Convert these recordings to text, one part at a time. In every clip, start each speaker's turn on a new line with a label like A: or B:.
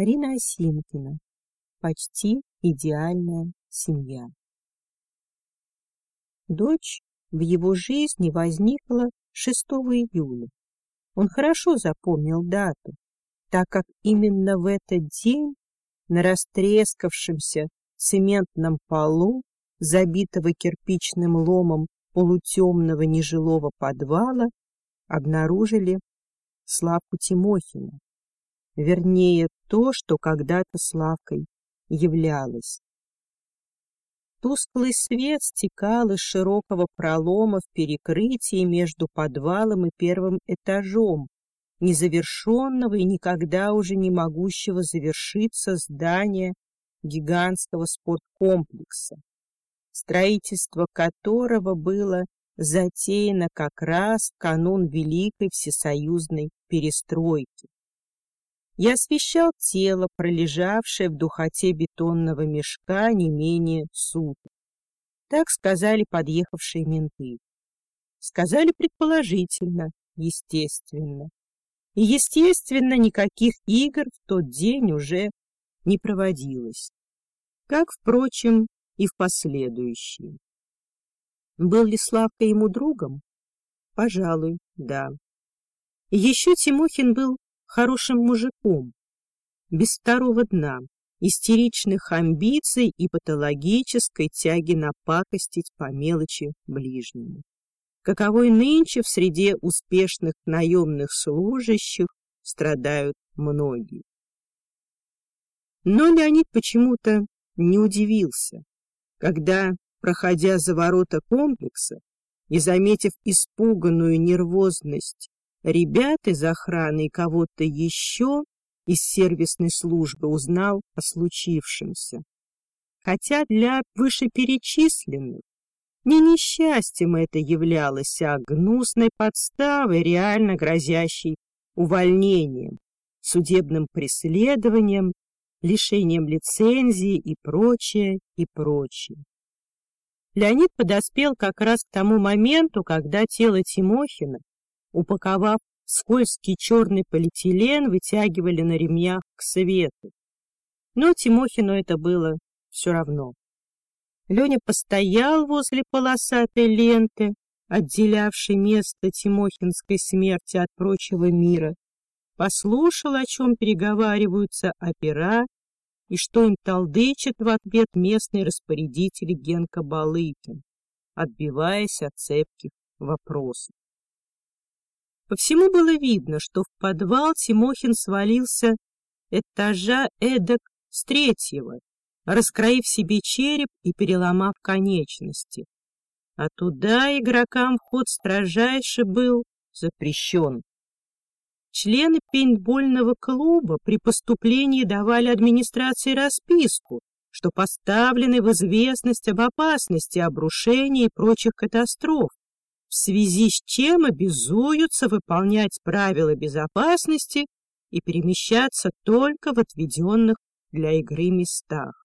A: Рина Осинкина. Почти идеальная семья. Дочь в его жизни возникла 6 июля. Он хорошо запомнил дату, так как именно в этот день на растрескавшемся цементном полу, забитого кирпичным ломом полутемного нежилого подвала, обнаружили Славку Тимохина, вернее, то, что когда-то Славкой являлось. Тусклый свет стекал из широкого пролома в перекрытии между подвалом и первым этажом, незавершенного и никогда уже не могущего завершиться здания гигантского спорткомплекса, строительство которого было затеяно как раз в канун Великой Всесоюзной перестройки и освещал тело, пролежавшее в духоте бетонного мешка не менее суток. Так сказали подъехавшие менты. Сказали предположительно, естественно. И, естественно, никаких игр в тот день уже не проводилось. Как, впрочем, и в последующие. Был ли Славка ему другом? Пожалуй, да. Еще Тимохин был хорошим мужиком, без второго дна, истеричных амбиций и патологической тяги напакостить по мелочи ближнему. Каковой нынче в среде успешных наемных служащих страдают многие. Но Леонид почему-то не удивился, когда, проходя за ворота комплекса и заметив испуганную нервозность ребят из охраны и кого-то еще из сервисной службы узнал о случившемся. Хотя для вышеперечисленных не несчастьем это являлось, а гнусной подставой, реально грозящей увольнением, судебным преследованием, лишением лицензии и прочее, и прочее. Леонид подоспел как раз к тому моменту, когда тело Тимохина упаковав скользкий черный полиэтилен, вытягивали на ремнях к свету. Но Тимохину это было все равно. Леня постоял возле полосатой ленты, отделявшей место Тимохинской смерти от прочего мира, послушал, о чем переговариваются опера и что им толдычит в ответ местный распорядитель Генка Балыкин, отбиваясь от цепких вопросов. По всему было видно, что в подвал Тимохин свалился этажа эдак с третьего, раскроив себе череп и переломав конечности. А туда игрокам вход строжайше был запрещен. Члены пейнтбольного клуба при поступлении давали администрации расписку, что поставлены в известность об опасности обрушения и прочих катастроф, в связи с чем обязуются выполнять правила безопасности и перемещаться только в отведенных для игры местах.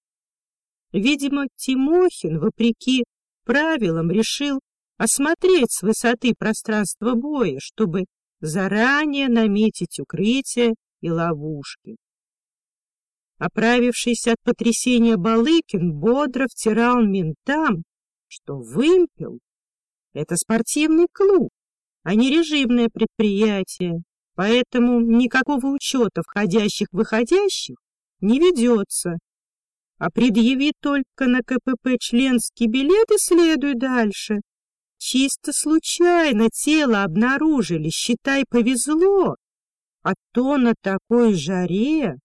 A: Видимо, Тимохин, вопреки правилам, решил осмотреть с высоты пространства боя, чтобы заранее наметить укрытие и ловушки. Оправившийся от потрясения Балыкин бодро втирал ментам, что вымпел это спортивный клуб, а не режимное предприятие, поэтому никакого учета входящих-выходящих не ведется. А предъяви только на КПП членский билет и следуй дальше. Чисто случайно тело обнаружили, считай, повезло. А то на такой жаре...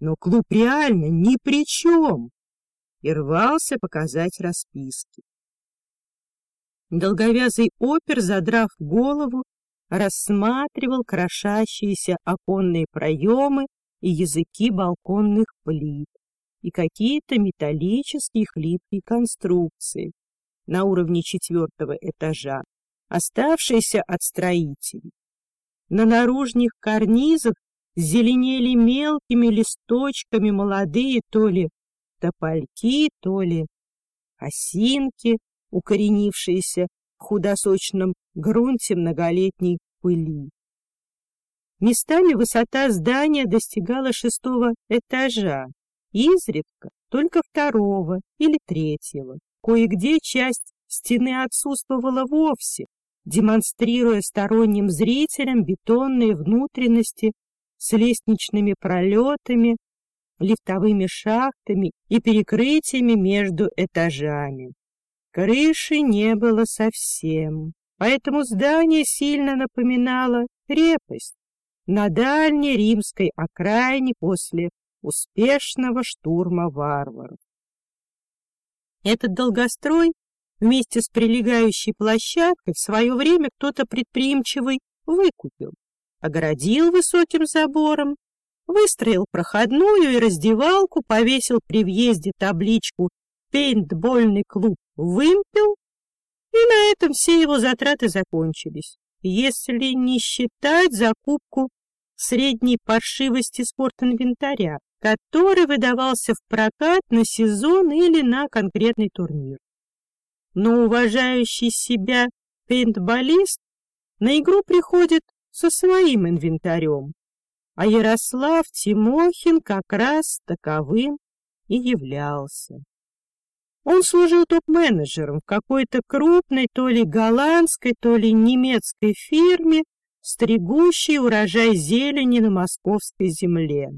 A: Но клуб реально ни при чем. И рвался показать расписки. Долговязый опер, задрав голову, рассматривал крошащиеся оконные проемы и языки балконных плит и какие-то металлические хлипкие конструкции на уровне четвертого этажа, оставшиеся от строителей. На наружных карнизах зеленели мелкими листочками молодые то ли топольки, то ли осинки, укоренившиеся в худосочном грунте многолетней пыли. Местами высота здания достигала шестого этажа, изредка только второго или третьего. Кое-где часть стены отсутствовала вовсе, демонстрируя сторонним зрителям бетонные внутренности с лестничными пролетами, лифтовыми шахтами и перекрытиями между этажами. Крыши не было совсем, поэтому здание сильно напоминало крепость на дальней римской окраине после успешного штурма варваров. Этот долгострой вместе с прилегающей площадкой в свое время кто-то предприимчивый выкупил, огородил высоким забором, выстроил проходную и раздевалку, повесил при въезде табличку «Пейнтбольный клуб Вымпел», и на этом все его затраты закончились, если не считать закупку средней паршивости спортинвентаря, который выдавался в прокат на сезон или на конкретный турнир. Но уважающий себя пейнтболист на игру приходит со своим инвентарем, а Ярослав Тимохин как раз таковым и являлся. Он служил топ-менеджером в какой-то крупной то ли голландской, то ли немецкой фирме, стригущей урожай зелени на московской земле.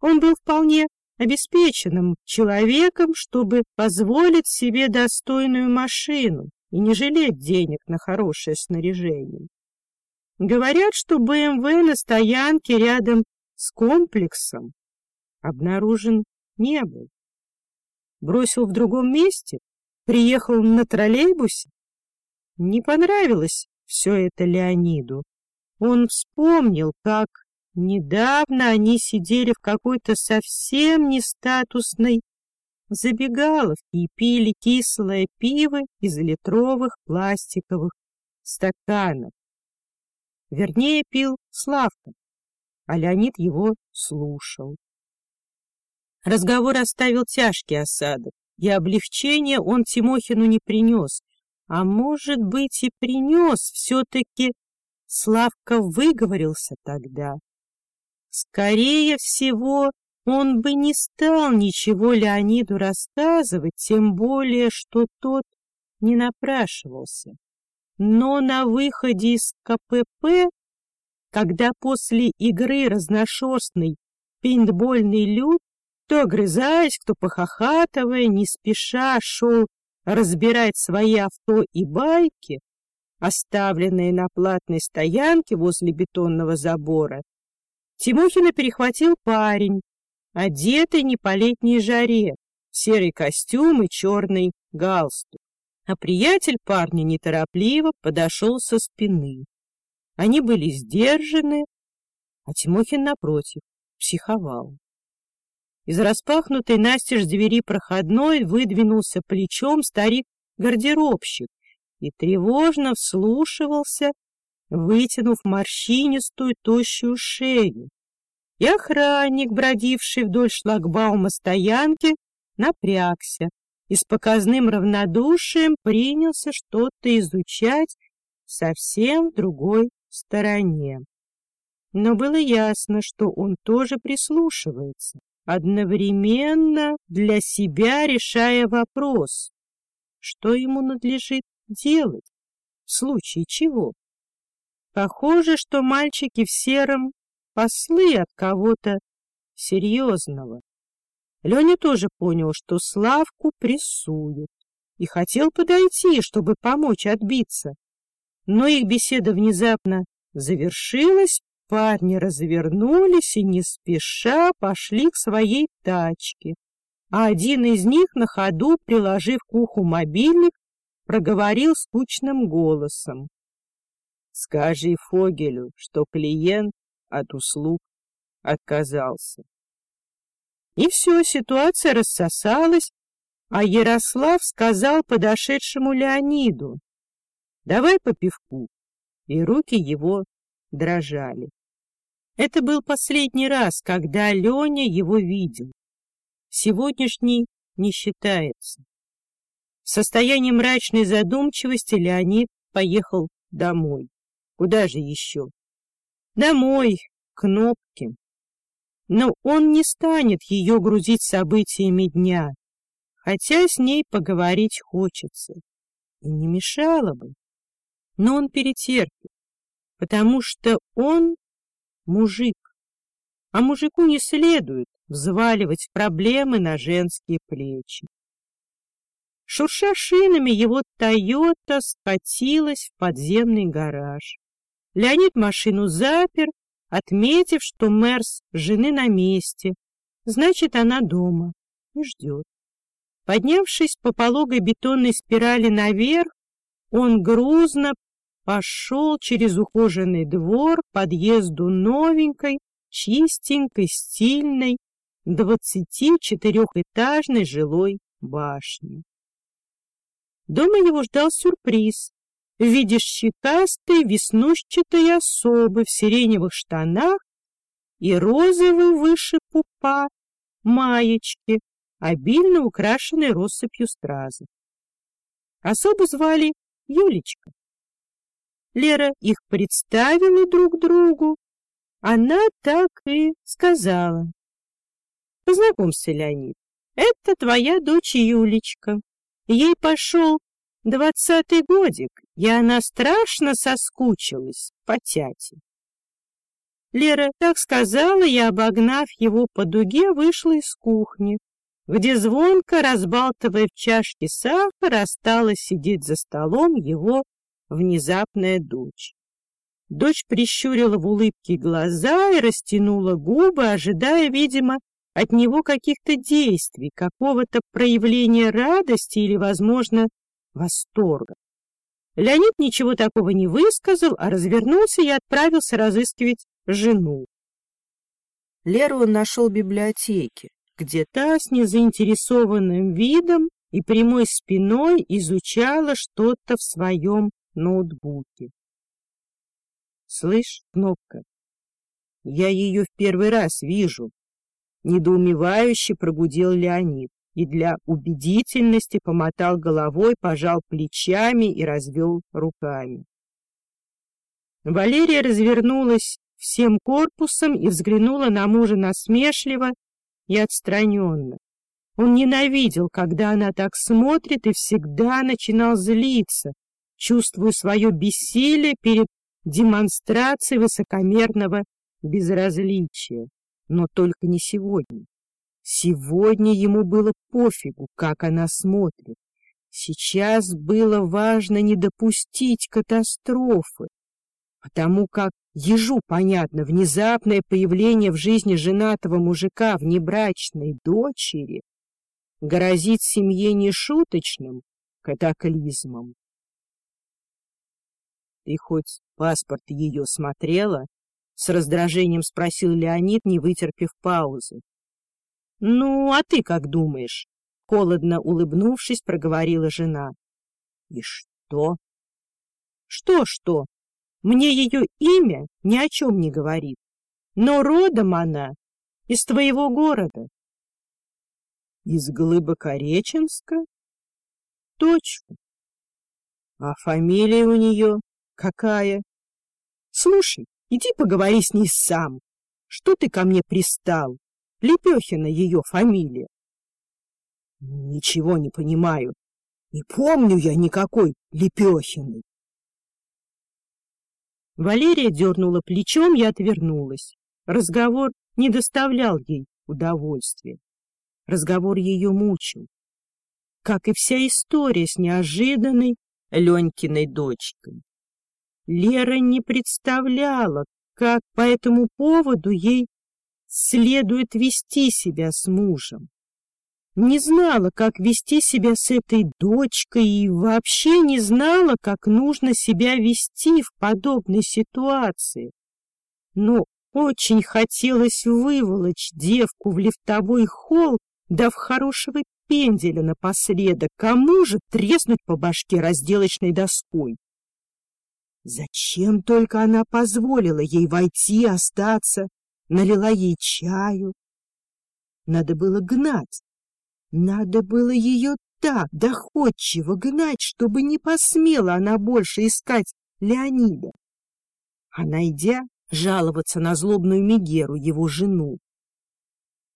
A: Он был вполне обеспеченным человеком, чтобы позволить себе достойную машину и не жалеть денег на хорошее снаряжение. Говорят, что БМВ на стоянке рядом с комплексом обнаружен не был. Бросил в другом месте, приехал на троллейбусе. Не понравилось все это Леониду. Он вспомнил, как недавно они сидели в какой-то совсем не статусной забегаловке и пили кислое пиво из литровых пластиковых стаканов. Вернее, пил Славка, а Леонид его слушал. Разговор оставил тяжкий осадок, и облегчения он Тимохину не принес, а может быть и принес, все-таки Славка выговорился тогда. Скорее всего, он бы не стал ничего Леониду рассказывать, тем более, что тот не напрашивался. Но на выходе из КПП, когда после игры разношерстный пейнтбольный люд, то огрызаясь, кто похохатывая, не спеша шел разбирать свои авто и байки, оставленные на платной стоянке возле бетонного забора, Тимохина перехватил парень, одетый не по летней жаре, серый костюм и черный галстук а приятель парня неторопливо подошел со спины. Они были сдержаны, а Тимохин, напротив, психовал. Из распахнутой настежь двери проходной выдвинулся плечом старик-гардеробщик и тревожно вслушивался, вытянув морщинистую тощую шею. И охранник, бродивший вдоль шлагбаума стоянки, напрягся, и с показным равнодушием принялся что-то изучать совсем в другой стороне. Но было ясно, что он тоже прислушивается, одновременно для себя решая вопрос, что ему надлежит делать, в случае чего. Похоже, что мальчики в сером послы от кого-то серьезного. Леня тоже понял, что Славку прессуют, и хотел подойти, чтобы помочь отбиться. Но их беседа внезапно завершилась, парни развернулись и не спеша пошли к своей тачке. А один из них на ходу, приложив к уху мобильник, проговорил скучным голосом. — Скажи Фогелю, что клиент от услуг отказался. И все, ситуация рассосалась, а Ярослав сказал подошедшему Леониду, «Давай по пивку». И руки его дрожали. Это был последний раз, когда Леня его видел. Сегодняшний не считается. В состоянии мрачной задумчивости Леонид поехал домой. Куда же еще? Домой, кнопки. Но он не станет ее грузить событиями дня, хотя с ней поговорить хочется. И не мешало бы. Но он перетерпит, потому что он мужик. А мужику не следует взваливать проблемы на женские плечи. Шурша шинами, его «Тойота» скатилась в подземный гараж. Леонид машину запер, отметив, что Мерс жены на месте, значит, она дома и ждет. Поднявшись по пологой бетонной спирали наверх, он грузно пошел через ухоженный двор подъезду новенькой, чистенькой, стильной, двадцати четырехэтажной жилой башни. Дома его ждал сюрприз в виде щекастой веснушчатой особы в сиреневых штанах и розовой выше пупа маечки, обильно украшенной россыпью стразов. Особу звали Юлечка. Лера их представила друг другу. Она так и сказала. Познакомься, Леонид, это твоя дочь Юлечка. Ей пошел двадцатый годик, и она страшно соскучилась по тяте. Лера так сказала и, обогнав его по дуге, вышла из кухни, где звонко, разбалтывая в чашке сахар, осталась сидеть за столом его внезапная дочь. Дочь прищурила в улыбке глаза и растянула губы, ожидая, видимо, от него каких-то действий, какого-то проявления радости или, возможно, восторга. Леонид ничего такого не высказал, а развернулся и отправился разыскивать жену. Леру он нашел в библиотеке, где та с незаинтересованным видом и прямой спиной изучала что-то в своем ноутбуке. «Слышь, Кнопка, я ее в первый раз вижу», — недоумевающе прогудел Леонид и для убедительности помотал головой, пожал плечами и развел руками. Валерия развернулась всем корпусом и взглянула на мужа насмешливо и отстраненно. Он ненавидел, когда она так смотрит, и всегда начинал злиться, чувствуя свое бессилие перед демонстрацией высокомерного безразличия. Но только не сегодня. Сегодня ему было пофигу, как она смотрит. Сейчас было важно не допустить катастрофы, потому как ежу понятно внезапное появление в жизни женатого мужика внебрачной дочери грозит семье нешуточным катаклизмом. — Ты хоть паспорт ее смотрела? — с раздражением спросил Леонид, не вытерпев паузы. — Ну, а ты как думаешь? — холодно улыбнувшись, проговорила жена. — И что? — Что-что? Мне ее имя ни о чем не говорит, но родом она из твоего города. — Из Глыбокореченска? — Точно. — А фамилия у нее какая? — Слушай, иди поговори с ней сам. Что ты ко мне пристал? Лепехина ее фамилия. Ничего не понимаю. Не помню я никакой Лепехиной. Валерия дернула плечом и отвернулась. Разговор не доставлял ей удовольствия. Разговор ее мучил. Как и вся история с неожиданной Ленькиной дочкой. Лера не представляла, как по этому поводу ей следует вести себя с мужем. Не знала, как вести себя с этой дочкой и вообще не знала, как нужно себя вести в подобной ситуации. Но очень хотелось выволочь девку в лифтовой холл, дав хорошего пенделя напоследок, кому же треснуть по башке разделочной доской. Зачем только она позволила ей войти, остаться, налила ей чаю. Надо было гнать. Надо было ее так доходчиво гнать, чтобы не посмела она больше искать Леонида. А найдя, жаловаться на злобную Мегеру, его жену.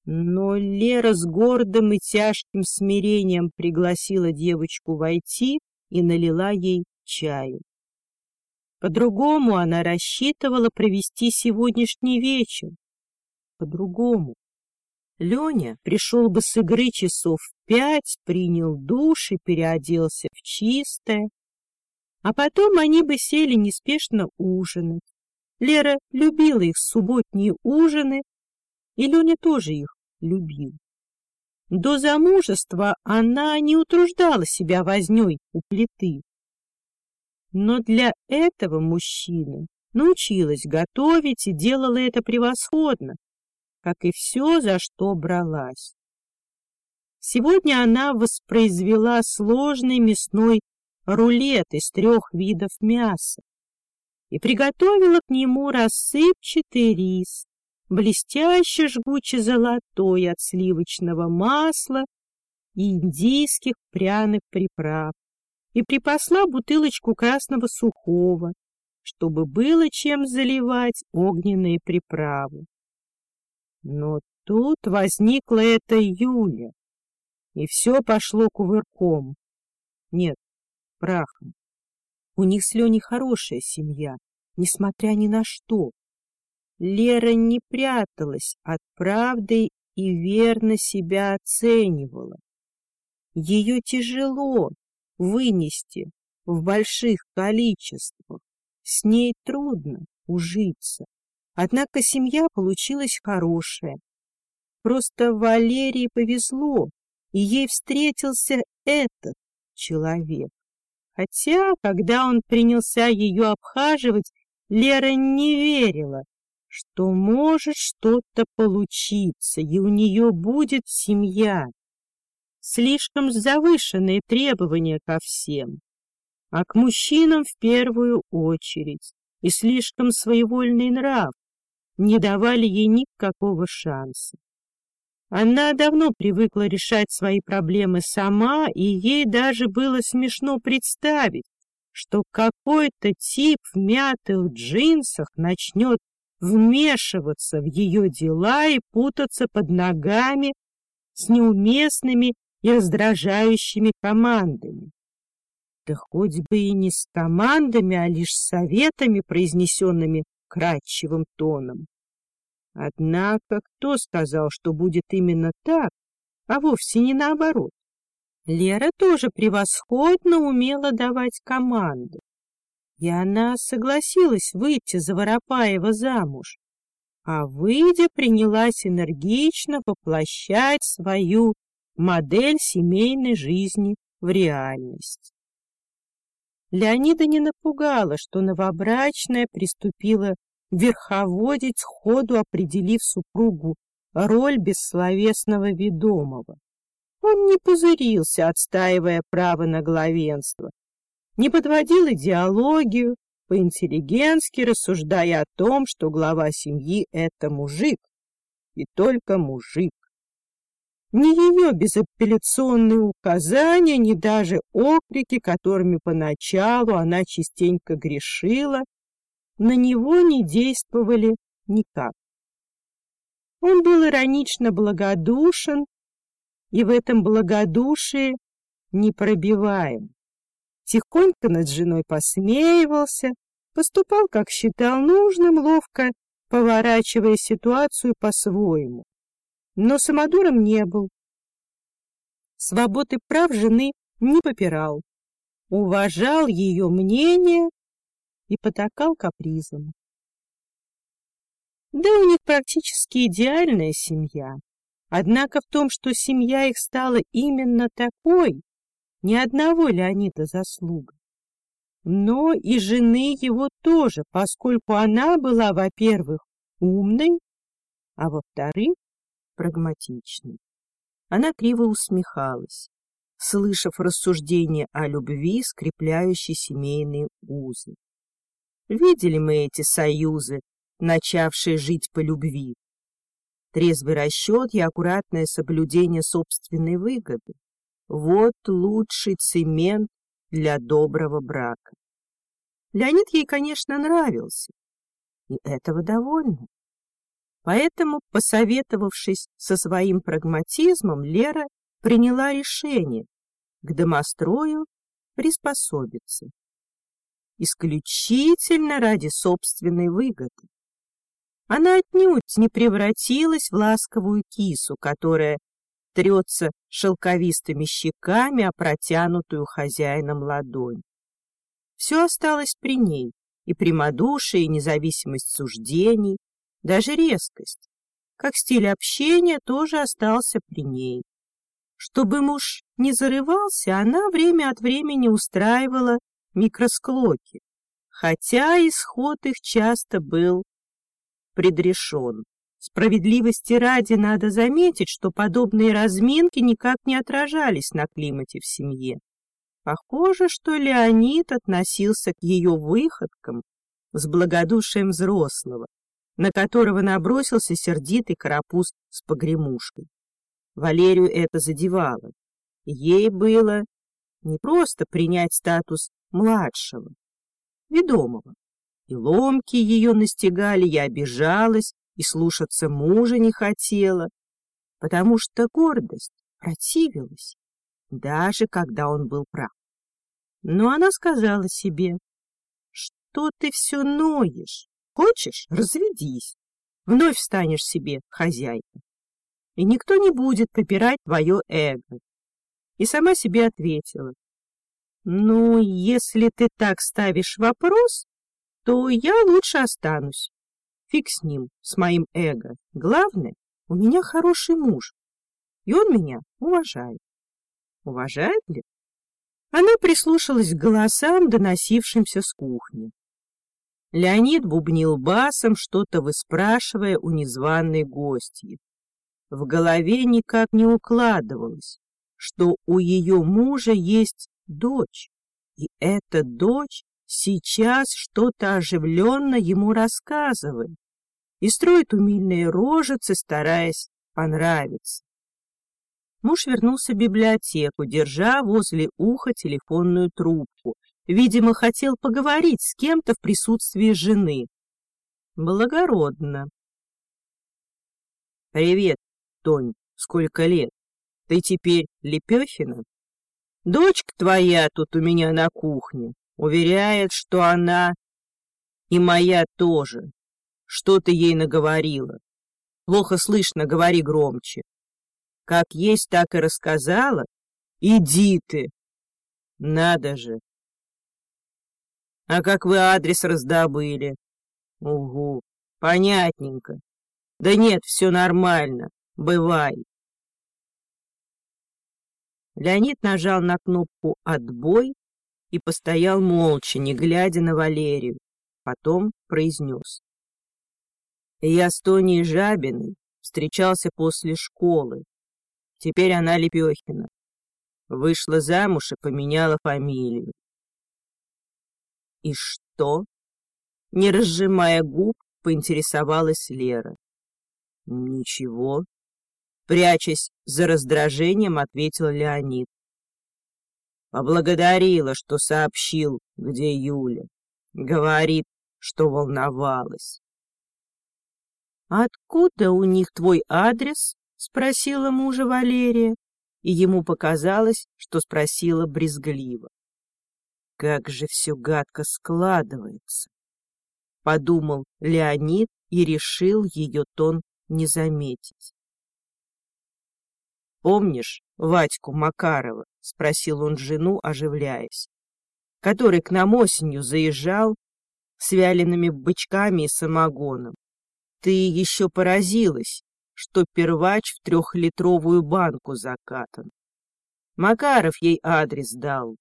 A: Но Лера с гордым и тяжким смирением пригласила девочку войти и налила ей чаю. По-другому она рассчитывала провести сегодняшний вечер. По-другому. Леня пришел бы с игры часов в пять, принял душ и переоделся в чистое. А потом они бы сели неспешно ужинать. Лера любила их субботние ужины, и Леня тоже их любил. До замужества она не утруждала себя вознёй у плиты. Но для этого мужчины научилась готовить и делала это превосходно, как и все, за что бралась. Сегодня она воспроизвела сложный мясной рулет из трех видов мяса и приготовила к нему рассыпчатый рис, блестяще жгуче золотой от сливочного масла и индийских пряных приправ, и припасла бутылочку красного сухого, чтобы было чем заливать огненные приправы. Но тут возникла эта Юля, и все пошло кувырком. Нет, прахом. У них с Леней хорошая семья, несмотря ни на что. Лера не пряталась от правды и верно себя оценивала. Ее тяжело вынести в больших количествах, с ней трудно ужиться. Однако семья получилась хорошая. Просто Валерии повезло, и ей встретился этот человек. Хотя, когда он принялся ее обхаживать, Лера не верила, что может что-то получиться, и у нее будет семья. Слишком завышенные требования ко всем, а к мужчинам в первую очередь, и слишком своевольный нрав не давали ей никакого шанса. Она давно привыкла решать свои проблемы сама, и ей даже было смешно представить, что какой-то тип в мятых джинсах начнет вмешиваться в ее дела и путаться под ногами с неуместными и раздражающими командами. Да хоть бы и не с командами, а лишь советами, произнесенными кратчевым тоном. Однако кто сказал, что будет именно так, а вовсе не наоборот? Лера тоже превосходно умела давать команды и она согласилась выйти за Воропаева замуж, а выйдя принялась энергично воплощать свою модель семейной жизни в реальность. Леонида не напугала, что новобрачная приступила верховодить сходу, определив супругу роль бессловесного ведомого. Он не пузырился, отстаивая право на главенство, не подводил идеологию, по-интеллигентски рассуждая о том, что глава семьи — это мужик, и только мужик. Ни ее безапелляционные указания, ни даже окрики, которыми поначалу она частенько грешила, на него не действовали никак. Он был иронично благодушен, и в этом благодушии непробиваем тихонько над женой посмеивался, поступал, как считал нужным, ловко поворачивая ситуацию по-своему. Но самодуром не был. Свободы прав жены не попирал, уважал ее мнение и потакал капризом. Да у них практически идеальная семья. Однако в том, что семья их стала именно такой, ни одного Леонида заслуга. Но и жены его тоже, поскольку она была, во-первых, умной, а во-вторых, прагматичной. Она криво усмехалась, слышав рассуждения о любви, скрепляющей семейные узы. Видели мы эти союзы, начавшие жить по любви? Трезвый расчет и аккуратное соблюдение собственной выгоды. Вот лучший цемент для доброго брака. Леонид ей, конечно, нравился. и этого довольно. Поэтому, посоветовавшись со своим прагматизмом, Лера приняла решение к домострою приспособиться. Исключительно ради собственной выгоды. Она отнюдь не превратилась в ласковую кису, которая трется шелковистыми щеками о протянутую хозяином ладонь. Все осталось при ней, и прямодушие, и независимость суждений, даже резкость, как стиль общения, тоже остался при ней. Чтобы муж не зарывался, она время от времени устраивала микросклоки, хотя исход их часто был предрешен. Справедливости ради надо заметить, что подобные разминки никак не отражались на климате в семье. Похоже, что Леонид относился к ее выходкам с благодушием взрослого, на которого набросился сердитый карапуз с погремушкой. Валерию это задевало. Ей было не просто принять статус младшего, ведомого. И ломки ее настигали, я обижалась, и слушаться мужа не хотела, потому что гордость противилась, даже когда он был прав. Но она сказала себе, что ты все ноешь, хочешь — разведись, вновь станешь себе хозяйкой, и никто не будет попирать твое эго. И сама себе ответила, ну, если ты так ставишь вопрос, то я лучше останусь. Фиг с ним, с моим эго. Главное, у меня хороший муж, и он меня уважает. Уважает ли? Она прислушалась к голосам, доносившимся с кухни. Леонид бубнил басом, что-то выспрашивая у незваной гостьи. В голове никак не укладывалось, что у ее мужа есть дочь, и эта дочь сейчас что-то оживленно ему рассказывает и строит умильные рожицы, стараясь понравиться. Муж вернулся в библиотеку, держа возле уха телефонную трубку. Видимо, хотел поговорить с кем-то в присутствии жены. Благородно. «Привет, Тонь, сколько лет? Ты теперь Лепехина?» «Дочка твоя тут у меня на кухне. Уверяет, что она и моя тоже. Что ты ей наговорила? Плохо слышно, говори громче. Как есть, так и рассказала? Иди ты! Надо же! А как вы адрес раздобыли? Угу, понятненько. Да нет, все нормально, бывай. Леонид нажал на кнопку «Отбой» и постоял молча, не глядя на Валерию. Потом произнес. Я с Тоней Жабиной встречался после школы. Теперь она Лепехина. Вышла замуж и поменяла фамилию. И что? Не разжимая губ, поинтересовалась Лера. Ничего. Прячась за раздражением, ответил Леонид. Поблагодарила, что сообщил, где Юля. Говорит, что волновалась. «Откуда у них твой адрес?» — спросила мужа Валерия, и ему показалось, что спросила брезгливо. «Как же все гадко складывается!» — подумал Леонид и решил ее тон не заметить. «Помнишь Вадьку Макарова?» — спросил он жену, оживляясь, который к нам осенью заезжал с вялеными бычками и самогоном. Ты еще поразилась, что первач в трехлитровую банку закатан. Макаров ей адрес дал.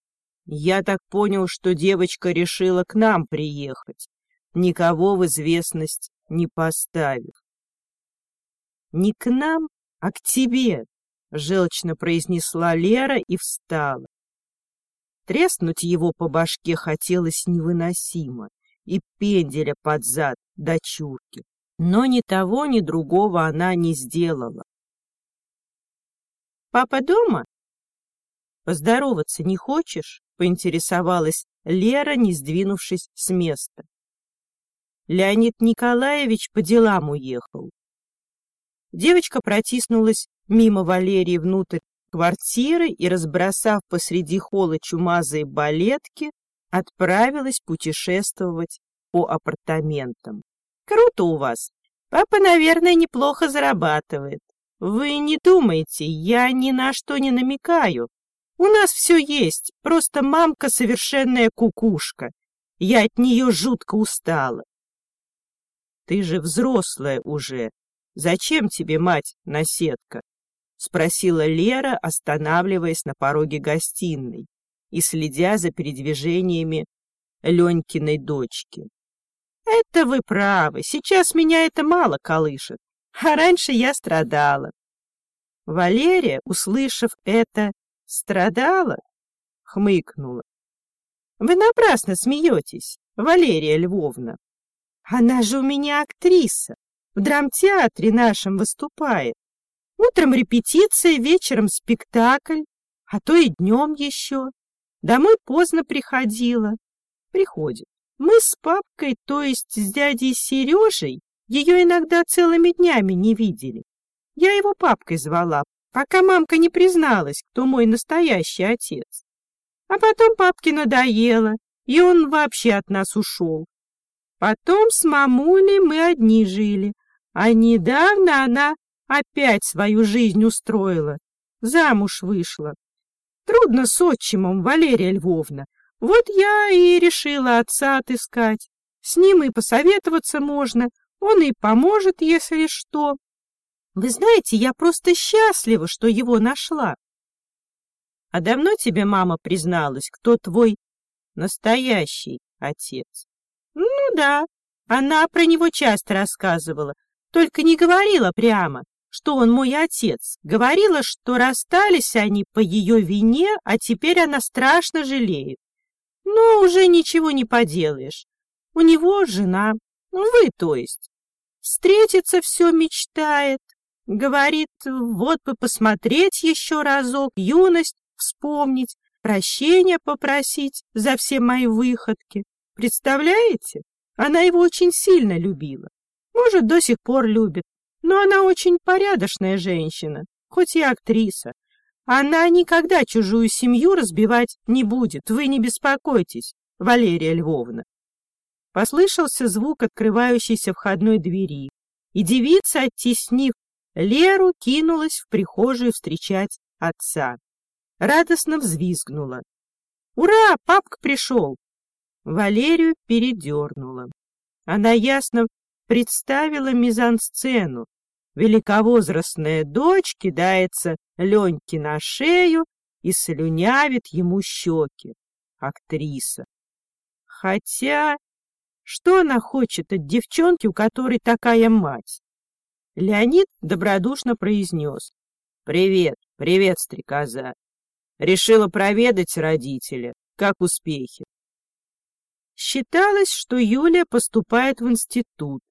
A: Я так понял, что девочка решила к нам приехать, никого в известность не поставив. «Не к нам, а к тебе», — желчно произнесла Лера и встала. Треснуть его по башке хотелось невыносимо, и пенделя под зад дочурки но ни того, ни другого она не сделала. «Папа дома?» «Поздороваться не хочешь?» — поинтересовалась Лера, не сдвинувшись с места. Леонид Николаевич по делам уехал. Девочка протиснулась мимо Валерии внутрь квартиры и, разбросав посреди холла чумазые балетки, отправилась путешествовать по апартаментам. Круто у вас. Папа, наверное, неплохо зарабатывает. Вы не думайте, я ни на что не намекаю. У нас все есть, просто мамка совершенная кукушка. Я от нее жутко устала. Ты же взрослая уже. Зачем тебе мать-наседка? Спросила Лера, останавливаясь на пороге гостиной и следя за передвижениями Ленькиной дочки. Это вы правы, сейчас меня это мало колышет, а раньше я страдала. Валерия, услышав это, страдала, хмыкнула. Вы напрасно смеетесь, Валерия Львовна. Она же у меня актриса, в драмтеатре нашем выступает. Утром репетиция, вечером спектакль, а то и днем еще. Домой поздно приходила. Приходит. Мы с папкой, то есть с дядей Сережей, ее иногда целыми днями не видели. Я его папкой звала, пока мамка не призналась, кто мой настоящий отец. А потом папке надоело, и он вообще от нас ушел. Потом с мамулей мы одни жили, а недавно она опять свою жизнь устроила, замуж вышла. Трудно с отчимом, Валерия Львовна, вот я и решила отца отыскать. С ним и посоветоваться можно, он и поможет, если что. Вы знаете, я просто счастлива, что его нашла. А давно тебе мама призналась, кто твой настоящий отец? Ну да, она про него часто рассказывала, только не говорила прямо, что он мой отец. Говорила, что расстались они по ее вине, а теперь она страшно жалеет. Но уже ничего не поделаешь. У него жена, вы, то есть. Встретиться все мечтает. Говорит, вот бы посмотреть еще разок, юность вспомнить, прощения попросить за все мои выходки. Представляете? Она его очень сильно любила. Может, до сих пор любит. Но она очень порядочная женщина, хоть и актриса. Она никогда чужую семью разбивать не будет, вы не беспокойтесь, Валерия Львовна. Послышался звук открывающейся входной двери, и девица, оттеснив Леру, кинулась в прихожую встречать отца. Радостно взвизгнула. «Ура! Папка пришел!» Валерию передернула. Она ясно представила мизансцену, Великовозрастная дочь кидается Леньке на шею и слюнявит ему щеки. Актриса. Хотя, что она хочет от девчонки, у которой такая мать? Леонид добродушно произнес. «Привет, привет, стрекоза. Решила проведать родителя. Как успехи?» Считалось, что Юлия поступает в институт,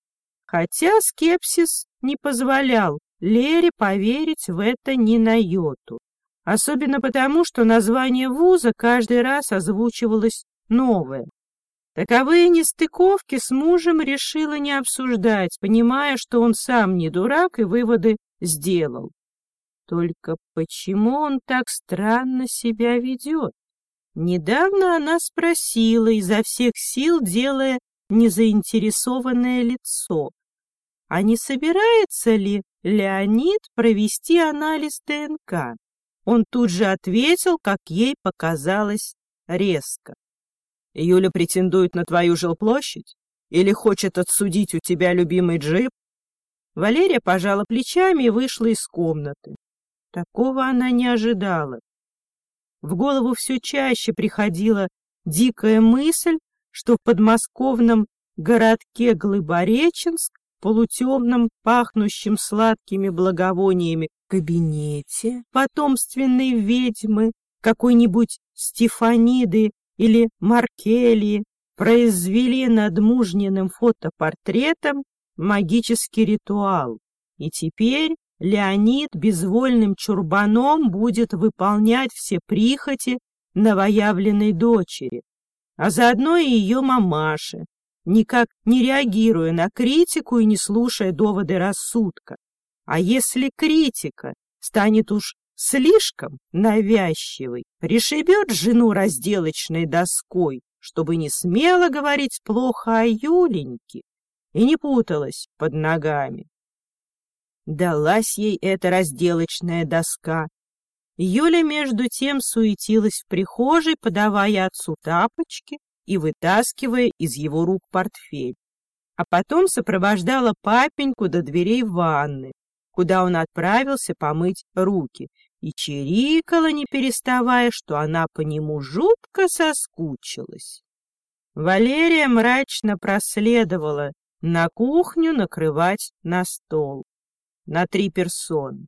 A: хотя скепсис не позволял Лере поверить в это ни на йоту. Особенно потому, что название вуза каждый раз озвучивалось новое. Таковые нестыковки с мужем решила не обсуждать, понимая, что он сам не дурак и выводы сделал. Только почему он так странно себя ведет? Недавно она спросила, изо всех сил делая незаинтересованное лицо а не собирается ли Леонид провести анализ ДНК? Он тут же ответил, как ей показалось, резко. Юля претендует на твою жилплощадь? Или хочет отсудить у тебя любимый джип? Валерия пожала плечами и вышла из комнаты. Такого она не ожидала. В голову все чаще приходила дикая мысль, что в подмосковном городке Глыбореченск полутемном, пахнущем сладкими благовониями кабинете потомственной ведьмы, какой-нибудь Стефаниды или Маркелии, произвели над мужниным фотопортретом магический ритуал. И теперь Леонид безвольным чурбаном будет выполнять все прихоти новоявленной дочери, а заодно и ее мамаши, никак не реагируя на критику и не слушая доводы рассудка. А если критика станет уж слишком навязчивой, пришибет жену разделочной доской, чтобы не смело говорить плохо о Юленьке и не путалась под ногами. Далась ей эта разделочная доска. Юля между тем суетилась в прихожей, подавая отцу тапочки и вытаскивая из его рук портфель. А потом сопровождала папеньку до дверей ванны, куда он отправился помыть руки, и чирикала, не переставая, что она по нему жутко соскучилась. Валерия мрачно проследовала на кухню накрывать на стол на три персоны.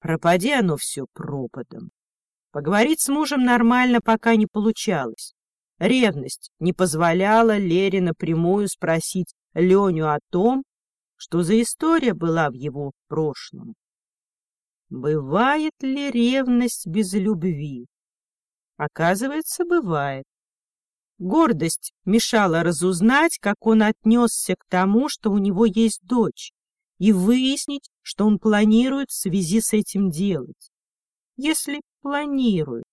A: Пропади оно все пропадом. Поговорить с мужем нормально пока не получалось. Ревность не позволяла Лере напрямую спросить Леню о том, что за история была в его прошлом. Бывает ли ревность без любви? Оказывается, бывает. Гордость мешала разузнать, как он отнесся к тому, что у него есть дочь, и выяснить, что он планирует в связи с этим делать. Если планирует.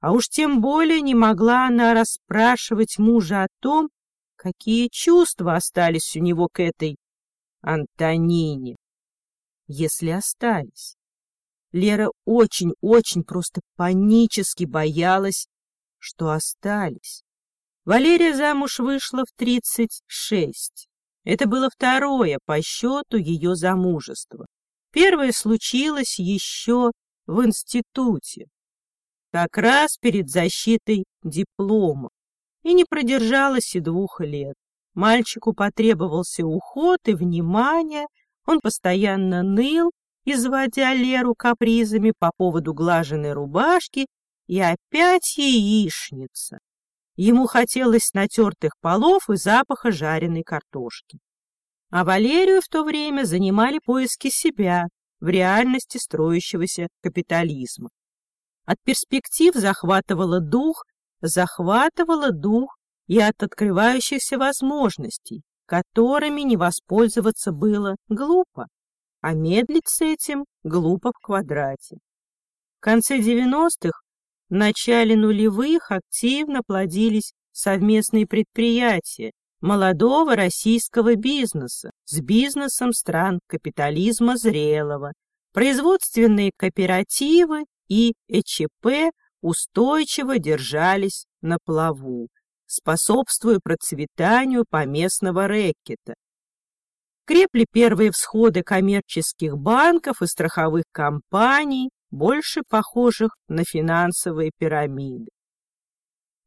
A: А уж тем более не могла она расспрашивать мужа о том, какие чувства остались у него к этой Антонине. Если остались. Лера очень-очень просто панически боялась, что остались. Валерия замуж вышла в тридцать шесть. Это было второе по счету ее замужество. Первое случилось еще в институте, как раз перед защитой диплома, и не продержалось и двух лет. Мальчику потребовался уход и внимание, он постоянно ныл, изводя Леру капризами по поводу глаженной рубашки, и опять яичница. Ему хотелось натертых полов и запаха жареной картошки. А Валерию в то время занимали поиски себя в реальности строящегося капитализма. От перспектив захватывало дух, захватывало дух и от открывающихся возможностей, которыми не воспользоваться было глупо, а медлить с этим глупо в квадрате. В конце 90-х в начале нулевых активно плодились совместные предприятия молодого российского бизнеса с бизнесом стран капитализма зрелого, производственные кооперативы и ЭЧП устойчиво держались на плаву, способствуя процветанию поместного рэкета. Крепли первые всходы коммерческих банков и страховых компаний, больше похожих на финансовые пирамиды.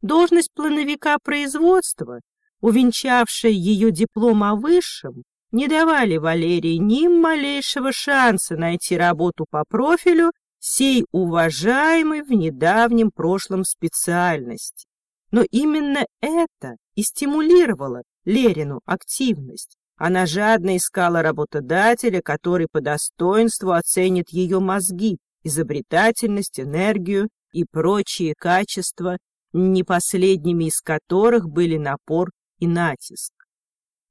A: Должность плановика производства, увенчавшая ее диплом о высшем, не давали Валерии ни малейшего шанса найти работу по профилю сей уважаемой в недавнем прошлом специальности. Но именно это и стимулировало Лерину активность. Она жадно искала работодателя, который по достоинству оценит ее мозги, изобретательность, энергию и прочие качества, не последними из которых были напор и натиск.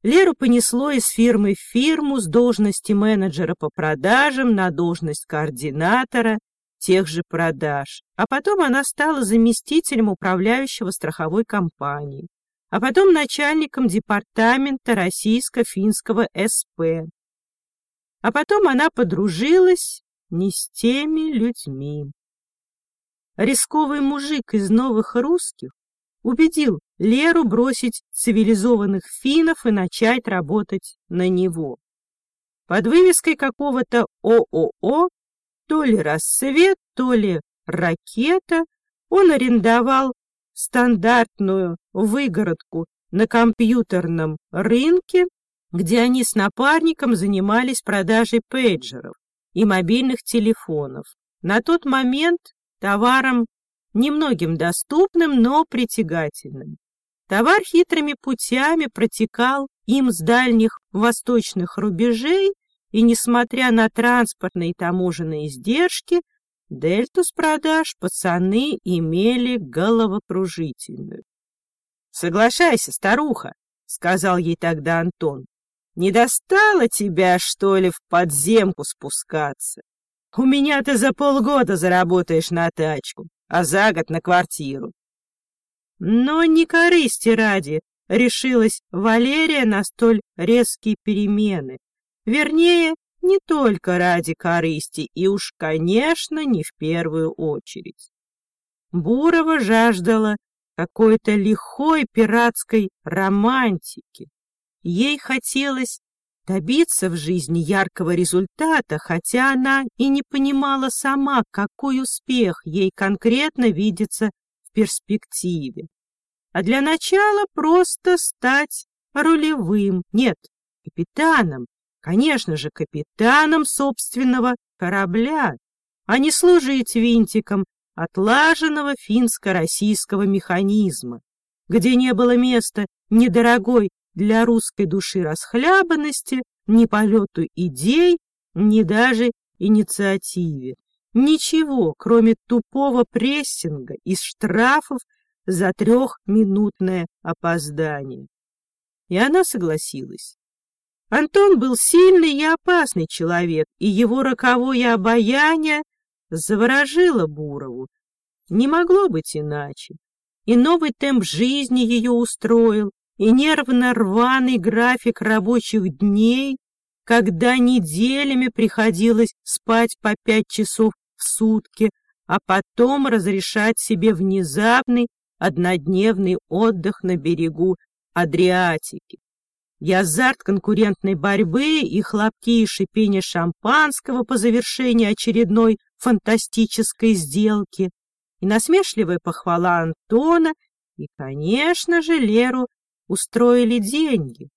A: Леру понесло из фирмы в фирму с должности менеджера по продажам на должность координатора тех же продаж, а потом она стала заместителем управляющего страховой компании, а потом начальником департамента российско-финского СП. А потом она подружилась не с теми людьми. Рисковый мужик из новых русских убедил Леру бросить цивилизованных финнов и начать работать на него. Под вывеской какого-то ООО, то ли «Рассвет», то ли «Ракета», он арендовал стандартную выгородку на компьютерном рынке, где они с напарником занимались продажей пейджеров и мобильных телефонов. На тот момент товаром немногим доступным, но притягательным. Товар хитрыми путями протекал им с дальних восточных рубежей, и, несмотря на транспортные и таможенные издержки, дельту с продаж пацаны имели головокружительную. — Соглашайся, старуха, — сказал ей тогда Антон. «Не достало тебя, что ли, в подземку спускаться? У меня ты за полгода заработаешь на тачку, а за год на квартиру». Но не корысти ради решилась Валерия на столь резкие перемены. Вернее, не только ради корысти, и уж, конечно, не в первую очередь. Бурова жаждала какой-то лихой пиратской романтики. Ей хотелось добиться в жизни яркого результата, хотя она и не понимала сама, какой успех ей конкретно видится в перспективе. А для начала просто стать рулевым, нет, капитаном, конечно же, капитаном собственного корабля, а не служить винтиком отлаженного финско-российского механизма, где не было места ни дорогой для русской души расхлябанности, ни полету идей, ни даже инициативе. Ничего, кроме тупого прессинга из штрафов за трехминутное опоздание. И она согласилась. Антон был сильный и опасный человек, и его роковое обаяние заворожило Бурову. Не могло быть иначе. И новый темп жизни ее устроил, и нервно-рваный график рабочих дней, когда неделями приходилось спать по пять часов в сутки, а потом разрешать себе внезапный однодневный отдых на берегу Адриатики и азарт конкурентной борьбы, и хлопки и шипение шампанского по завершении очередной фантастической сделки, и насмешливая похвала Антона, и, конечно же, Леру устроили деньги.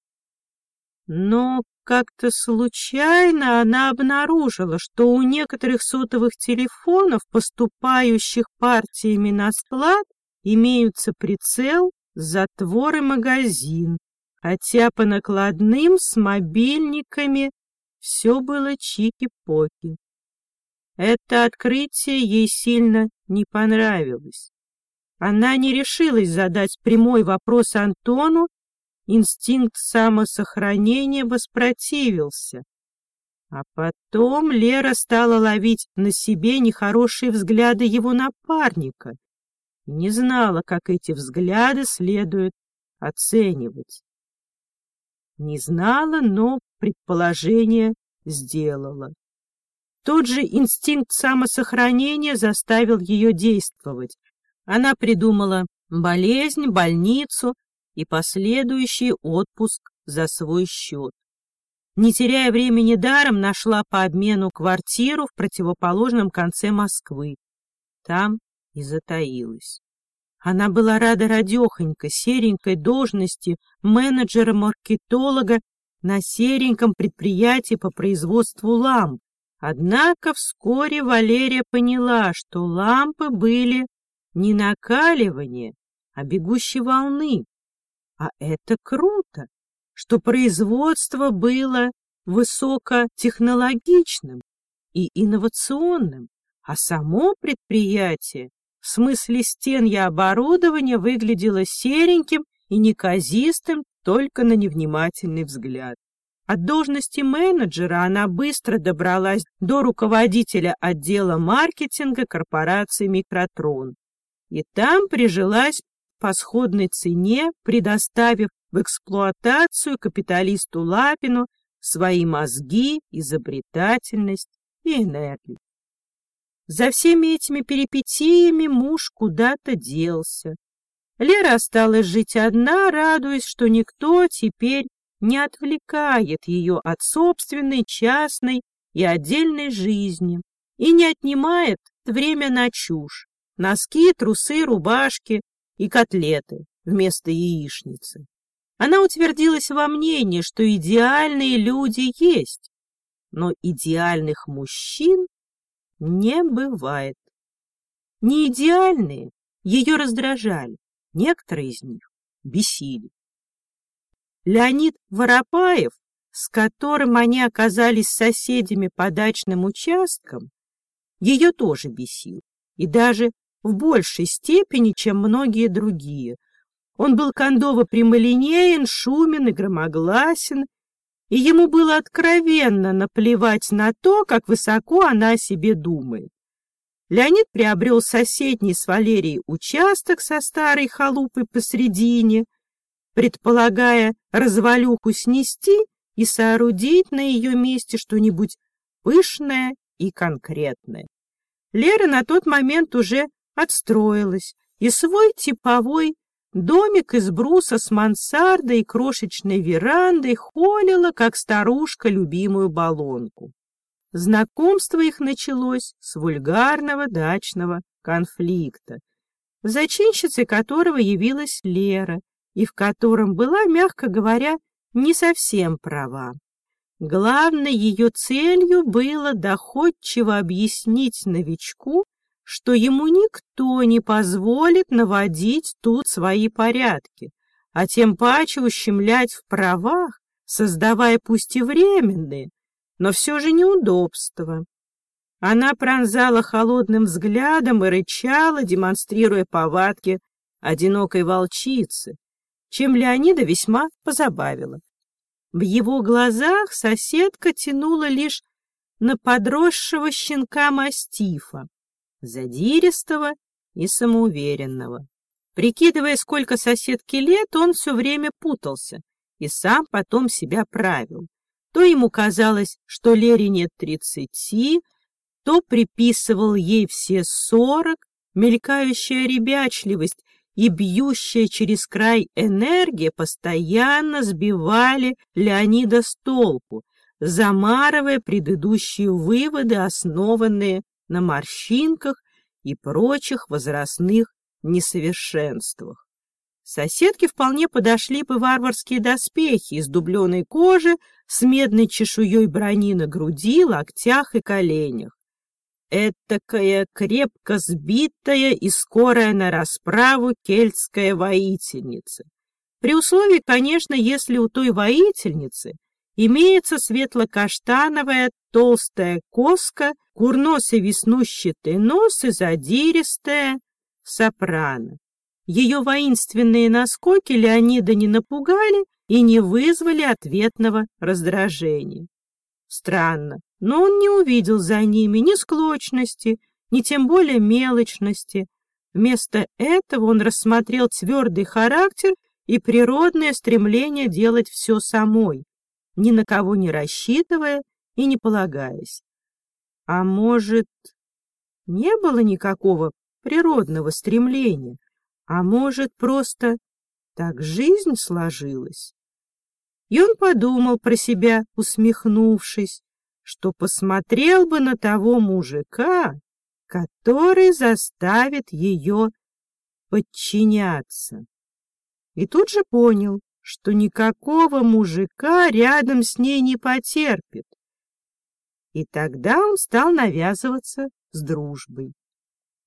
A: Но как-то случайно она обнаружила, что у некоторых сотовых телефонов, поступающих партиями на склад, имеются прицел, затвор и магазин, хотя по накладным с мобильниками все было чики-поки. Это открытие ей сильно не понравилось. Она не решилась задать прямой вопрос Антону, инстинкт самосохранения воспротивился. А потом Лера стала ловить на себе нехорошие взгляды его напарника и не знала, как эти взгляды следует оценивать. Не знала, но предположение сделала. Тот же инстинкт самосохранения заставил ее действовать. Она придумала болезнь, больницу и последующий отпуск за свой счет. Не теряя времени даром, нашла по обмену квартиру в противоположном конце Москвы. Там и затаилась. Она была рада радехонько, серенькой должности менеджера-маркетолога на сереньком предприятии по производству ламп. Однако вскоре Валерия поняла, что лампы были не накаливание, а бегущей волны. А это круто, что производство было высокотехнологичным и инновационным, а само предприятие в смысле стен и оборудования выглядело сереньким и неказистым только на невнимательный взгляд. От должности менеджера она быстро добралась до руководителя отдела маркетинга корпорации «Микротрон». И там прижилась по сходной цене, предоставив в эксплуатацию капиталисту Лапину свои мозги, изобретательность и энергию. За всеми этими перипетиями муж куда-то делся. Лера осталась жить одна, радуясь, что никто теперь не отвлекает ее от собственной частной и отдельной жизни и не отнимает время на чушь, носки, трусы, рубашки и котлеты вместо яичницы. Она утвердилась во мнении, что идеальные люди есть, но идеальных мужчин не бывает. Не идеальные ее раздражали, некоторые из них бесили. Леонид Воропаев, с которым они оказались соседями по дачным участкам, ее тоже бесил, и даже в большей степени, чем многие другие. Он был кондово прямолинеен, шумен и громогласен, и ему было откровенно наплевать на то, как высоко она о себе думает. Леонид приобрел соседний с Валерией участок со старой халупой посредине, предполагая развалюху снести и соорудить на ее месте что-нибудь пышное и конкретное. Лера на тот момент уже отстроилась, и свой типовой домик из бруса с мансардой и крошечной верандой холила, как старушка, любимую баллонку. Знакомство их началось с вульгарного дачного конфликта, зачинщицей которого явилась Лера, и в котором была, мягко говоря, не совсем права. Главной ее целью было доходчиво объяснить новичку, что ему никто не позволит наводить тут свои порядки, а тем паче ущемлять в правах, создавая пусть и временные, но все же неудобства. Она пронзала холодным взглядом и рычала, демонстрируя повадки одинокой волчицы, чем Леонида весьма позабавила. В его глазах соседка тянула лишь на подросшего щенка мастифа, задиристого и самоуверенного. Прикидывая, сколько соседке лет, он все время путался и сам потом себя правил. То ему казалось, что Лере нет тридцати, то приписывал ей все сорок, мелькающая ребячливость и бьющая через край энергия постоянно сбивали Леонида с толку, замарывая предыдущие выводы, основанные на морщинках и прочих возрастных несовершенствах. Соседке вполне подошли бы варварские доспехи из дубленой кожи с медной чешуей брони на груди, локтях и коленях этакая крепко сбитая и скорая на расправу кельтская воительница. При условии, конечно, если у той воительницы имеется светло-каштановая толстая коска, курносый веснущатый нос и задиристая сопрано. Ее воинственные наскоки Леонида не напугали и не вызвали ответного раздражения. Странно, но он не увидел за ними ни склочности, ни тем более мелочности. Вместо этого он рассмотрел твердый характер и природное стремление делать все самой, ни на кого не рассчитывая и не полагаясь. А может, не было никакого природного стремления, а может, просто так жизнь сложилась? И он подумал про себя, усмехнувшись, что посмотрел бы на того мужика, который заставит ее подчиняться. И тут же понял, что никакого мужика рядом с ней не потерпит. И тогда он стал навязываться с дружбой.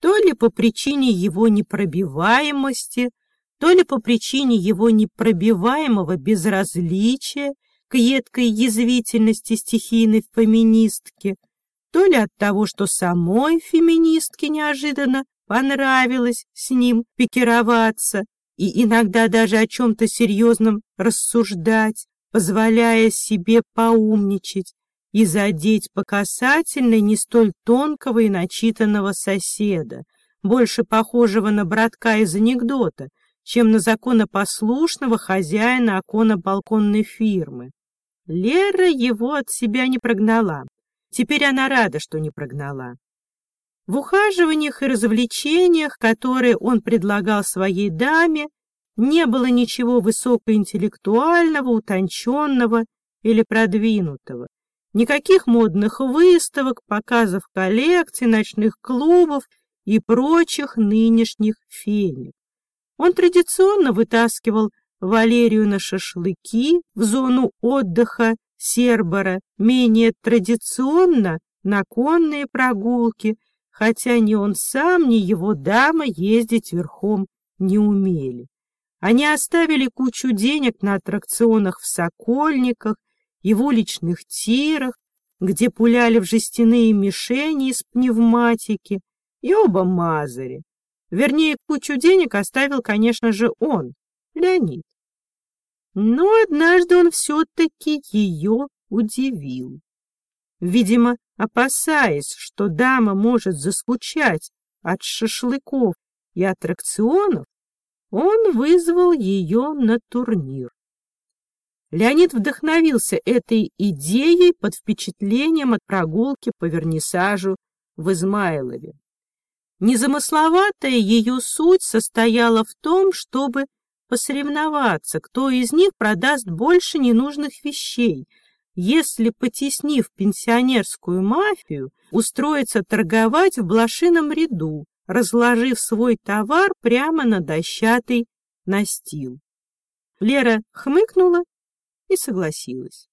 A: То ли по причине его непробиваемости, то ли по причине его непробиваемого безразличия к едкой язвительности стихийной феминистки, то ли от того, что самой феминистке неожиданно понравилось с ним пикироваться и иногда даже о чем-то серьезном рассуждать, позволяя себе поумничать и задеть по касательной не столь тонкого и начитанного соседа, больше похожего на братка из анекдота, чем на законопослушного хозяина оконно-балконной фирмы. Лера его от себя не прогнала. Теперь она рада, что не прогнала. В ухаживаниях и развлечениях, которые он предлагал своей даме, не было ничего высокоинтеллектуального, утонченного или продвинутого. Никаких модных выставок, показов коллекций, ночных клубов и прочих нынешних фенек. Он традиционно вытаскивал Валерию на шашлыки в зону отдыха Сербора, менее традиционно на конные прогулки, хотя ни он сам, ни его дама ездить верхом не умели. Они оставили кучу денег на аттракционах в Сокольниках и в уличных тирах, где пуляли в жестяные мишени из пневматики, и оба мазари. Вернее, кучу денег оставил, конечно же, он. Леонид. Но однажды он все-таки ее удивил. Видимо, опасаясь, что дама может заскучать от шашлыков и аттракционов, он вызвал ее на турнир. Леонид вдохновился этой идеей под впечатлением от прогулки по вернисажу в Измайлове. Незамысловатая ее суть состояла в том, чтобы посоревноваться, кто из них продаст больше ненужных вещей, если, потеснив пенсионерскую мафию, устроиться торговать в блошином ряду, разложив свой товар прямо на дощатый настил. Лера хмыкнула и согласилась.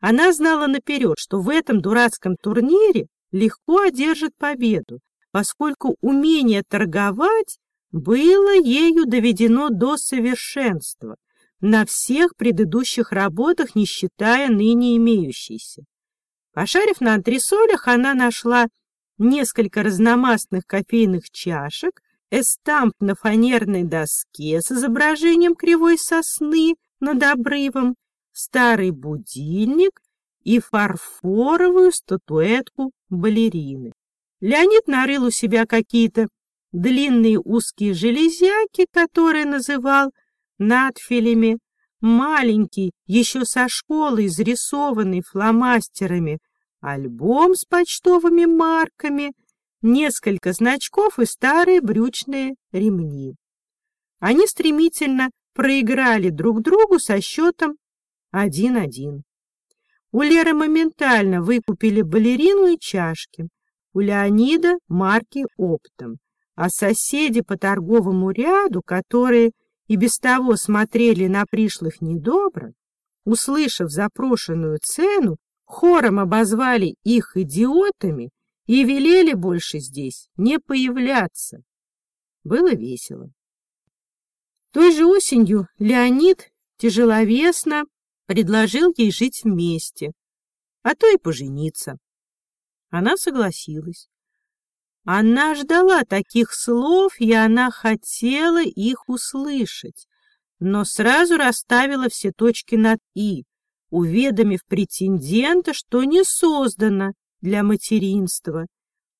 A: Она знала наперед, что в этом дурацком турнире легко одержит победу, поскольку умение торговать было ею доведено до совершенства на всех предыдущих работах, не считая ныне имеющейся. Пошарив на антресолях, она нашла несколько разномастных кофейных чашек, эстамп на фанерной доске с изображением кривой сосны над обрывом, старый будильник и фарфоровую статуэтку балерины. Леонид нарыл у себя какие-то длинные узкие железяки, которые называл надфилями, маленький, еще со школы изрисованный фломастерами, альбом с почтовыми марками, несколько значков и старые брючные ремни. Они стремительно проиграли друг другу со счетом 1-1. У Леры моментально выкупили балерину и чашки, у Леонида марки оптом а соседи по торговому ряду, которые и без того смотрели на пришлых недобро, услышав запрошенную цену, хором обозвали их идиотами и велели больше здесь не появляться. Было весело. Той же осенью Леонид тяжеловесно предложил ей жить вместе, а то и пожениться. Она согласилась. Она ждала таких слов, и она хотела их услышать, но сразу расставила все точки над «и», уведомив претендента, что не создана для материнства.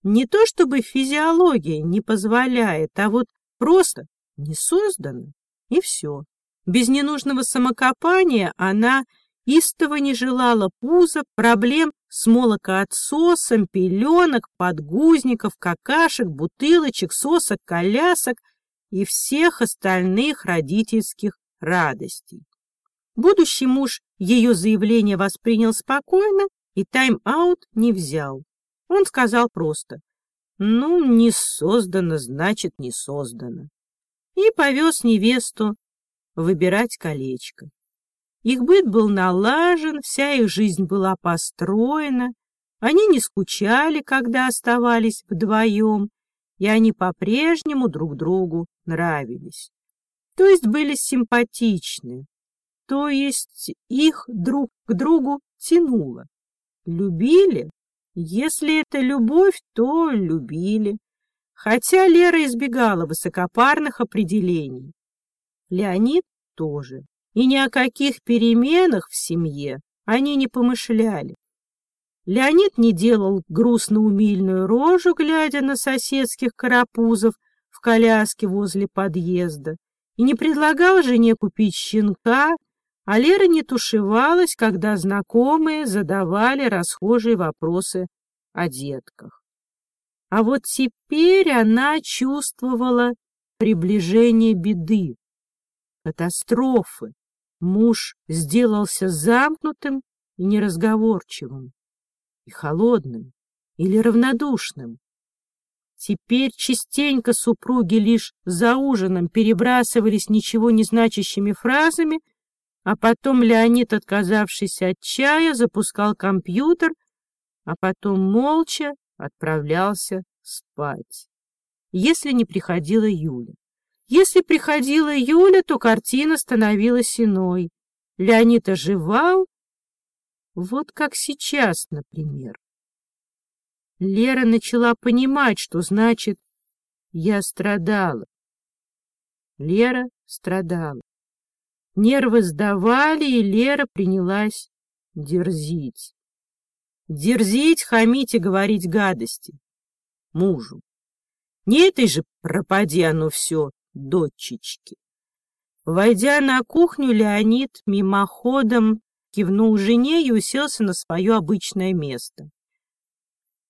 A: Не то чтобы физиология не позволяет, а вот просто не создана, и все. Без ненужного самокопания она истово не желала пуза, проблем с молокоотсосом, пеленок, подгузников, какашек, бутылочек, сосок, колясок и всех остальных родительских радостей. Будущий муж ее заявление воспринял спокойно и тайм-аут не взял. Он сказал просто «Ну, не создано, значит, не создано» и повез невесту выбирать колечко. Их быт был налажен, вся их жизнь была построена, они не скучали, когда оставались вдвоем, и они по-прежнему друг другу нравились. То есть были симпатичны, то есть их друг к другу тянуло. Любили? Если это любовь, то любили. Хотя Лера избегала высокопарных определений. Леонид тоже и ни о каких переменах в семье они не помышляли. Леонид не делал грустно-умильную рожу, глядя на соседских карапузов в коляске возле подъезда, и не предлагал жене купить щенка, а Лера не тушевалась, когда знакомые задавали расхожие вопросы о детках. А вот теперь она чувствовала приближение беды, катастрофы, Муж сделался замкнутым и неразговорчивым, и холодным или равнодушным. Теперь частенько супруги лишь за ужином перебрасывались ничего не значащими фразами, а потом Леонид, отказавшийся от чая, запускал компьютер, а потом молча отправлялся спать, если не приходила Юля. Если приходила Юля, то картина становилась иной. Леонид оживал, вот как сейчас, например. Лера начала понимать, что значит «я страдала». Лера страдала. Нервы сдавали, и Лера принялась дерзить. Дерзить, хамить и говорить гадости. Мужу. Не этой же пропади оно все, дочечки. Войдя на кухню, Леонид мимоходом кивнул жене и уселся на свое обычное место.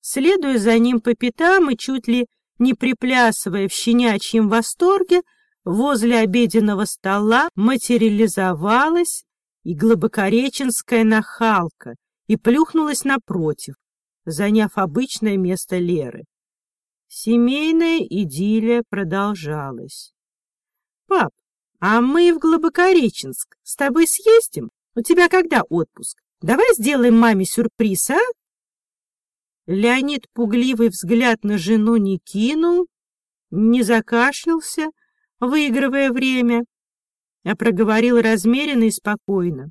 A: Следуя за ним по пятам и чуть ли не приплясывая в щенячьем восторге, возле обеденного стола материализовалась и глубокореченская нахалка и плюхнулась напротив, заняв обычное место Леры. Семейная идиллия продолжалась. — Пап, а мы в Глубокореченск с тобой съездим? У тебя когда отпуск? Давай сделаем маме сюрприз, а? Леонид пугливый взгляд на жену не кинул, не закашлялся, выигрывая время, а проговорил размеренно и спокойно.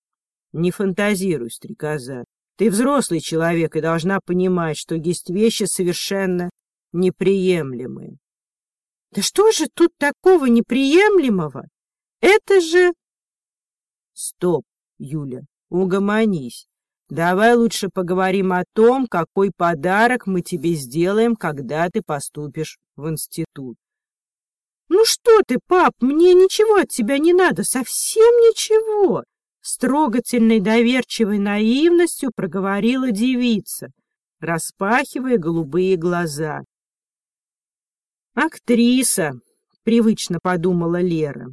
A: — Не фантазируй, стрекоза. Ты взрослый человек и должна понимать, что есть вещи совершенно неприемлемые. — Да что же тут такого неприемлемого? Это же... — Стоп, Юля, угомонись. Давай лучше поговорим о том, какой подарок мы тебе сделаем, когда ты поступишь в институт. Ну что ты, пап, мне ничего от тебя не надо, совсем ничего. С трогательной доверчивой наивностью проговорила девица, распахивая голубые глаза. Актриса, привычно подумала Лера.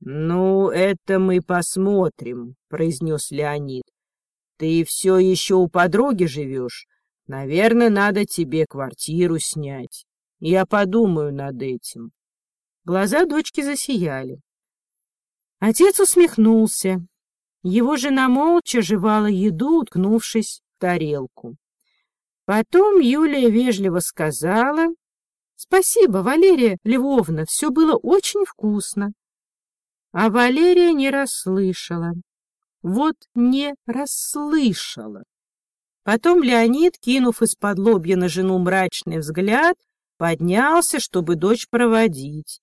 A: Ну, это мы посмотрим, произнес Леонид. Ты все еще у подруги живешь? Наверное, надо тебе квартиру снять. Я подумаю над этим. Глаза дочки засияли. Отец усмехнулся. Его жена молча жевала еду, уткнувшись в тарелку. Потом Юлия вежливо сказала, «Спасибо, Валерия Львовна, все было очень вкусно». А Валерия не расслышала. Вот не расслышала. Потом Леонид, кинув из-под лобья на жену мрачный взгляд, поднялся, чтобы дочь проводить.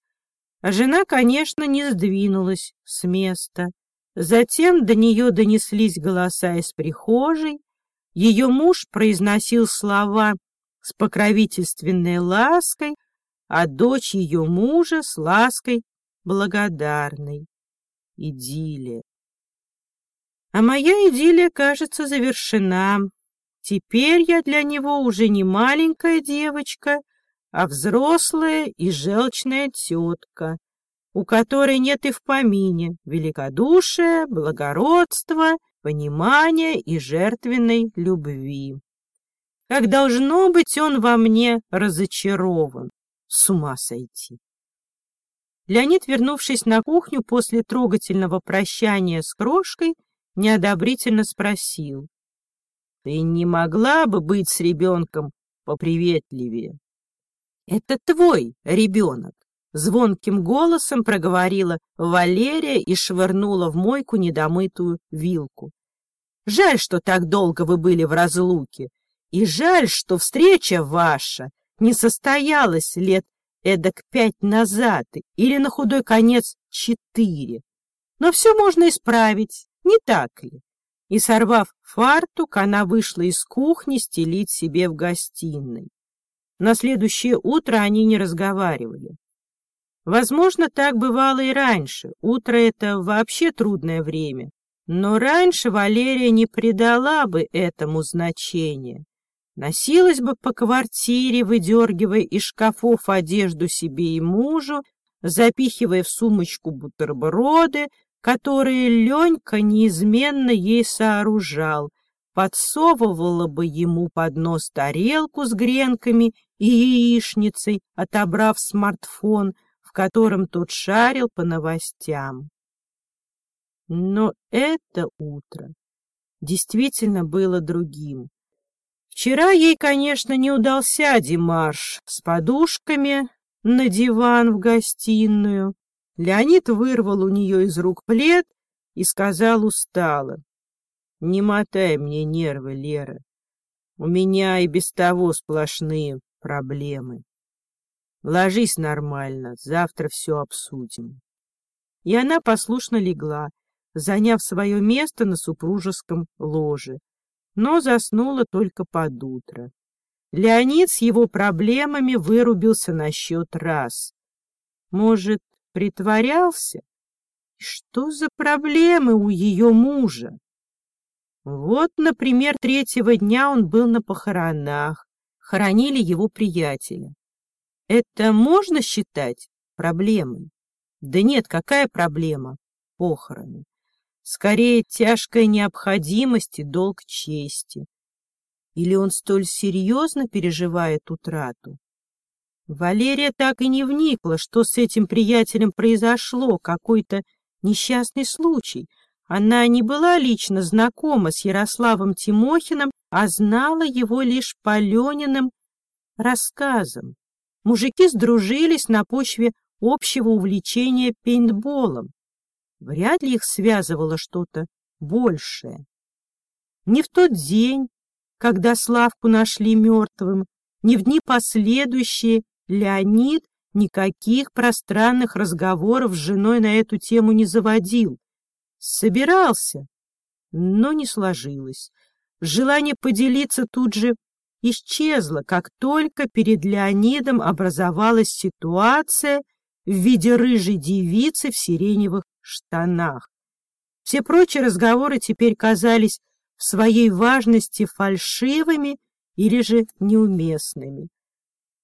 A: А жена, конечно, не сдвинулась с места. Затем до нее донеслись голоса из прихожей. Ее муж произносил слова с покровительственной лаской, а дочь ее мужа с лаской благодарной. Идиллия. А моя идиллия, кажется, завершена. Теперь я для него уже не маленькая девочка, а взрослая и желчная тетка, у которой нет и в помине великодушия, благородства, понимания и жертвенной любви. Как должно быть, он во мне разочарован. С ума сойти. Леонид, вернувшись на кухню после трогательного прощания с крошкой, неодобрительно спросил. — Ты не могла бы быть с ребенком поприветливее? — Это твой ребенок, — звонким голосом проговорила Валерия и швырнула в мойку недомытую вилку. — Жаль, что так долго вы были в разлуке, и жаль, что встреча ваша не состоялась лет эдак пять назад или на худой конец четыре. Но все можно исправить, не так ли? И, сорвав фартук, она вышла из кухни стелить себе в гостиной. На следующее утро они не разговаривали. Возможно, так бывало и раньше. Утро — это вообще трудное время. Но раньше Валерия не придала бы этому значения. Носилась бы по квартире, выдергивая из шкафов одежду себе и мужу, запихивая в сумочку бутерброды, которые Ленька неизменно ей сооружал, подсовывала бы ему под нос тарелку с гренками и яичницей, отобрав смартфон, в котором тот шарил по новостям. Но это утро действительно было другим. Вчера ей, конечно, не удался Димаш с подушками на диван в гостиную, Леонид вырвал у нее из рук плед и сказал устало. — Не мотай мне нервы, Лера. У меня и без того сплошные проблемы. Ложись нормально, завтра все обсудим. и она послушно легла, заняв свое место на супружеском ложе, но заснула только под утро. Леонид с его проблемами вырубился на счет раз. Может, притворялся? Что за проблемы у ее мужа? Вот, например, третьего дня он был на похоронах, хоронили его приятеля. Это можно считать проблемой? Да нет, какая проблема? Похороны. Скорее, тяжкая необходимость и долг чести. Или он столь серьезно переживает утрату? Валерия так и не вникла, что с этим приятелем произошло, какой-то несчастный случай. Она не была лично знакома с Ярославом Тимохиным, а знала его лишь по Лениным рассказам. Мужики сдружились на почве общего увлечения пейнтболом. Вряд ли их связывало что-то большее. Не в тот день, когда Славку нашли мертвым, ни в дни последующие Леонид никаких пространных разговоров с женой на эту тему не заводил. Собирался, но не сложилось. Желание поделиться тут же исчезло, как только перед Леонидом образовалась ситуация в виде рыжей девицы в сиреневых штанах. Все прочие разговоры теперь казались в своей важности фальшивыми или же неуместными.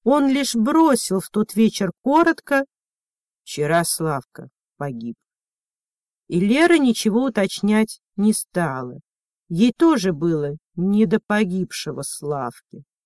A: Он лишь бросил в тот вечер коротко «Вчера Славка погиб». И Лера ничего уточнять не стала. Ей тоже было не до погибшего Славки.